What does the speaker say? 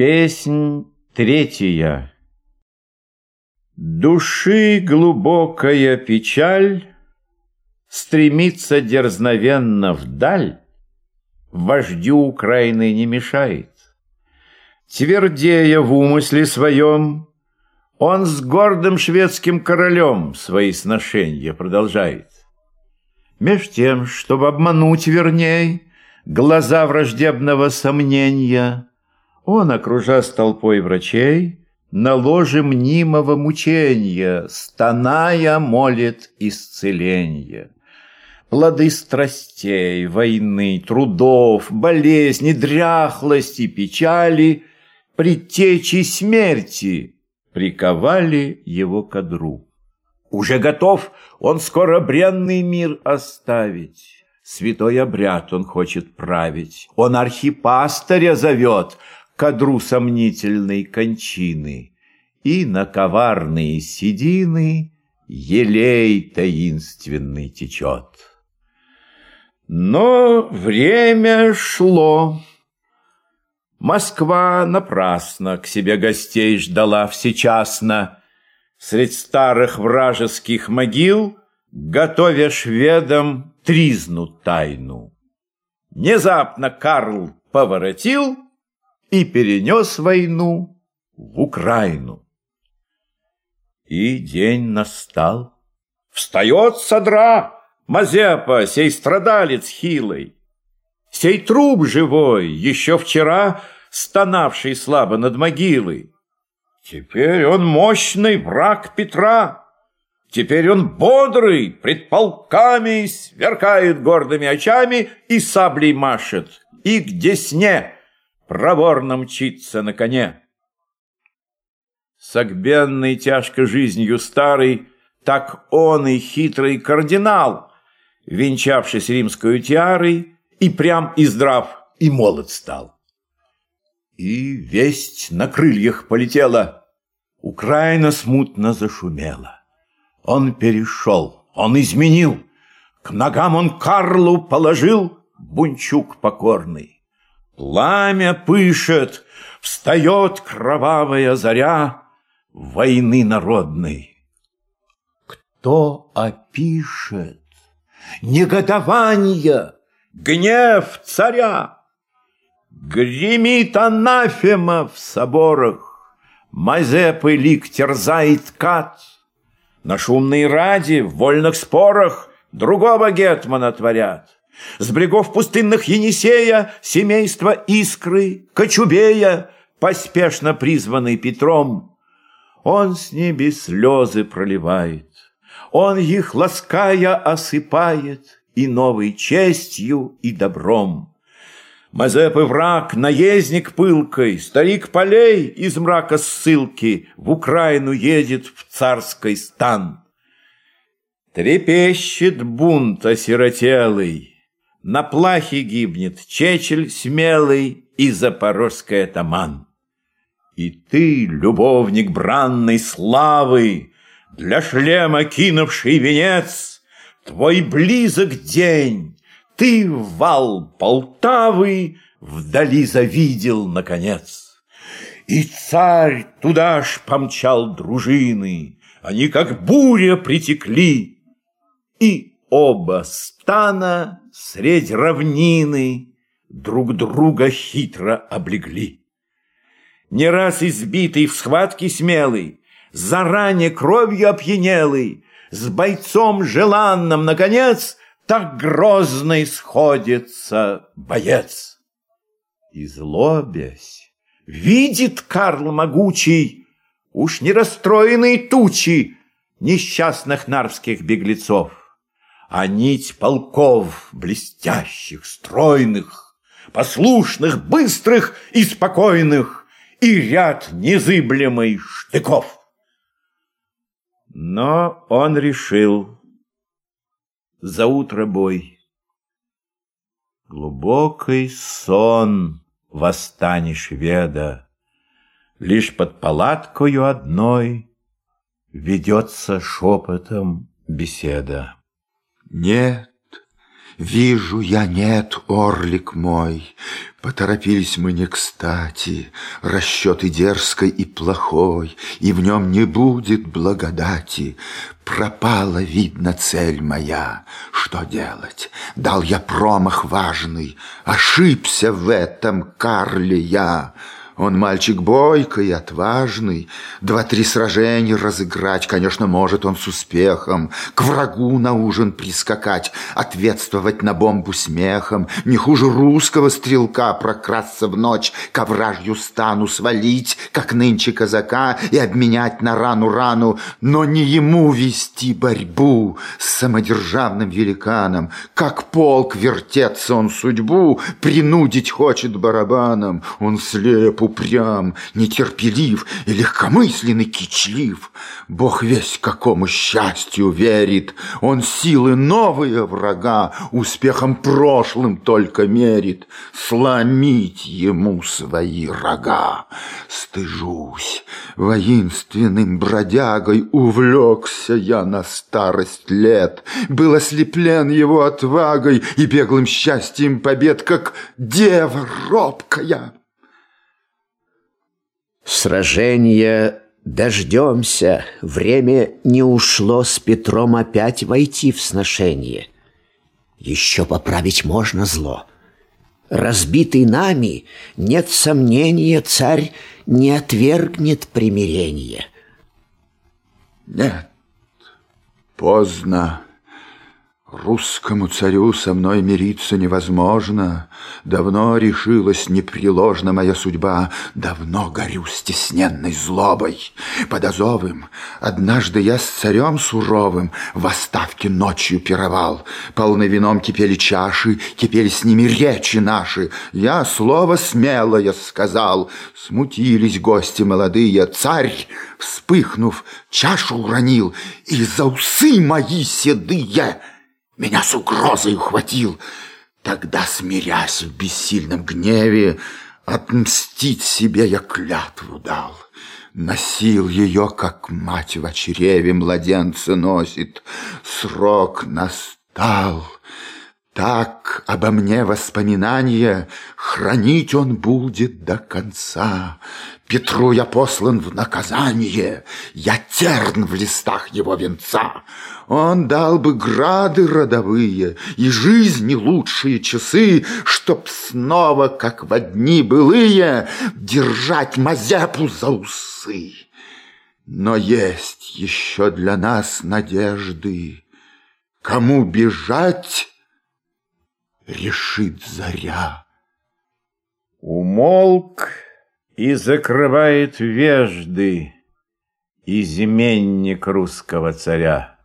Песнь третья. Души глубокая печаль Стремится дерзновенно вдаль, Вождю Украины не мешает. Твердея в умысле своем, Он с гордым шведским королем Свои сношения продолжает. Меж тем, чтобы обмануть верней Глаза враждебного сомнения — он, окружа с толпой врачей, на ложе мнимого мучения, стоная, молит исцеления. Плоды страстей, войны, трудов, болезни, дряхлости, печали, предтечи смерти приковали его к одру. Уже готов он скоро бренный мир оставить. Святой обряд он хочет править. Он архипастыря зовет — кадру сомнительной кончины, И на коварные седины елей таинственный течет. Но время шло. Москва напрасно к себе гостей ждала всечасно. Средь старых вражеских могил, готовя шведам тризну тайну. Внезапно Карл поворотил — и перенес войну в Украину. И день настал. Встает содра Мазепа, сей страдалец хилый, Сей труп живой, еще вчера стонавший слабо над могилой. Теперь он мощный враг Петра, Теперь он бодрый, пред полками Сверкает гордыми очами И саблей машет, и к десне проворно мчится на коне. Согбенный тяжко жизнью старый, так он и хитрый кардинал, венчавшись римскую тиарой, и прям и здрав, и молод стал. И весть на крыльях полетела, Украина смутно зашумела. Он перешел, он изменил, К ногам он Карлу положил Бунчук покорный. Пламя пышет, встает кровавая заря Войны народной. Кто опишет негодование, гнев царя? Гремит анафема в соборах, Мазепы лик терзает кат. На шумной ради, в вольных спорах Другого гетмана творят. С брегов пустынных Енисея семейство Искры, Кочубея, поспешно призванный Петром. Он с небес слезы проливает, он их лаская осыпает и новой честью и добром. Мазеп и враг, наездник пылкой, старик полей из мрака ссылки в Украину едет в царский стан. Трепещет бунт осиротелый, на плахе гибнет Чечель смелый и запорожский атаман. И ты, любовник бранной славы, Для шлема кинувший венец, Твой близок день, ты вал Полтавы Вдали завидел, наконец. И царь туда ж помчал дружины, Они как буря притекли, И оба стана средь равнины друг друга хитро облегли. Не раз избитый в схватке смелый, заранее кровью опьянелый, с бойцом желанным, наконец, так грозно исходится боец. И злобясь, видит Карл могучий, уж не расстроенные тучи несчастных нарвских беглецов а нить полков блестящих, стройных, послушных, быстрых и спокойных, и ряд незыблемый штыков. Но он решил за утро бой. Глубокий сон восстани шведа, Лишь под палаткою одной Ведется шепотом беседа. Нет, Вижу я, нет, орлик мой, Поторопились мы не кстати, Расчеты дерзкой и плохой, И в нем не будет благодати. Пропала, видно, цель моя. Что делать? Дал я промах важный, Ошибся в этом, Карле, я. Он мальчик бойкий отважный, Два-три сражения разыграть, Конечно, может он с успехом, К врагу на ужин прискакать, Ответствовать на бомбу смехом, Не хуже русского стрелка Прокрасться в ночь, к вражью стану свалить, Как нынче казака, и обменять на рану рану, Но не ему вести борьбу С самодержавным великаном, Как полк вертеться он судьбу, Принудить хочет барабаном, Он слеп, упрям, нетерпелив и легкомысленный кичлив. Бог весь какому счастью верит, Он силы новые врага успехом прошлым только мерит, Сломить ему свои рога. Стыжусь, воинственным бродягой Увлекся я на старость лет, Был ослеплен его отвагой И беглым счастьем побед, Как дева робкая. Сражения дождемся, время не ушло с Петром опять войти в сношение. Еще поправить можно зло. Разбитый нами, нет сомнения, царь не отвергнет примирение. Нет, поздно. Русскому царю со мной мириться невозможно. Давно решилась непреложна моя судьба. Давно горю стесненной злобой. Под Азовым однажды я с царем суровым В оставке ночью пировал. Полны вином кипели чаши, Кипели с ними речи наши. Я слово смелое сказал. Смутились гости молодые. Царь, вспыхнув, чашу уронил, И за усы мои седые меня с угрозой ухватил. Тогда, смирясь в бессильном гневе, Отмстить себе я клятву дал. Носил ее, как мать в чреве младенца носит. Срок настал. Так обо мне воспоминания Хранить он будет до конца. Петру я послан в наказание, Я терн в листах его венца. Он дал бы грады родовые И жизни лучшие часы, Чтоб снова, как в одни былые, Держать Мазепу за усы. Но есть еще для нас надежды. Кому бежать, решит заря. Умолк и закрывает вежды изменник русского царя.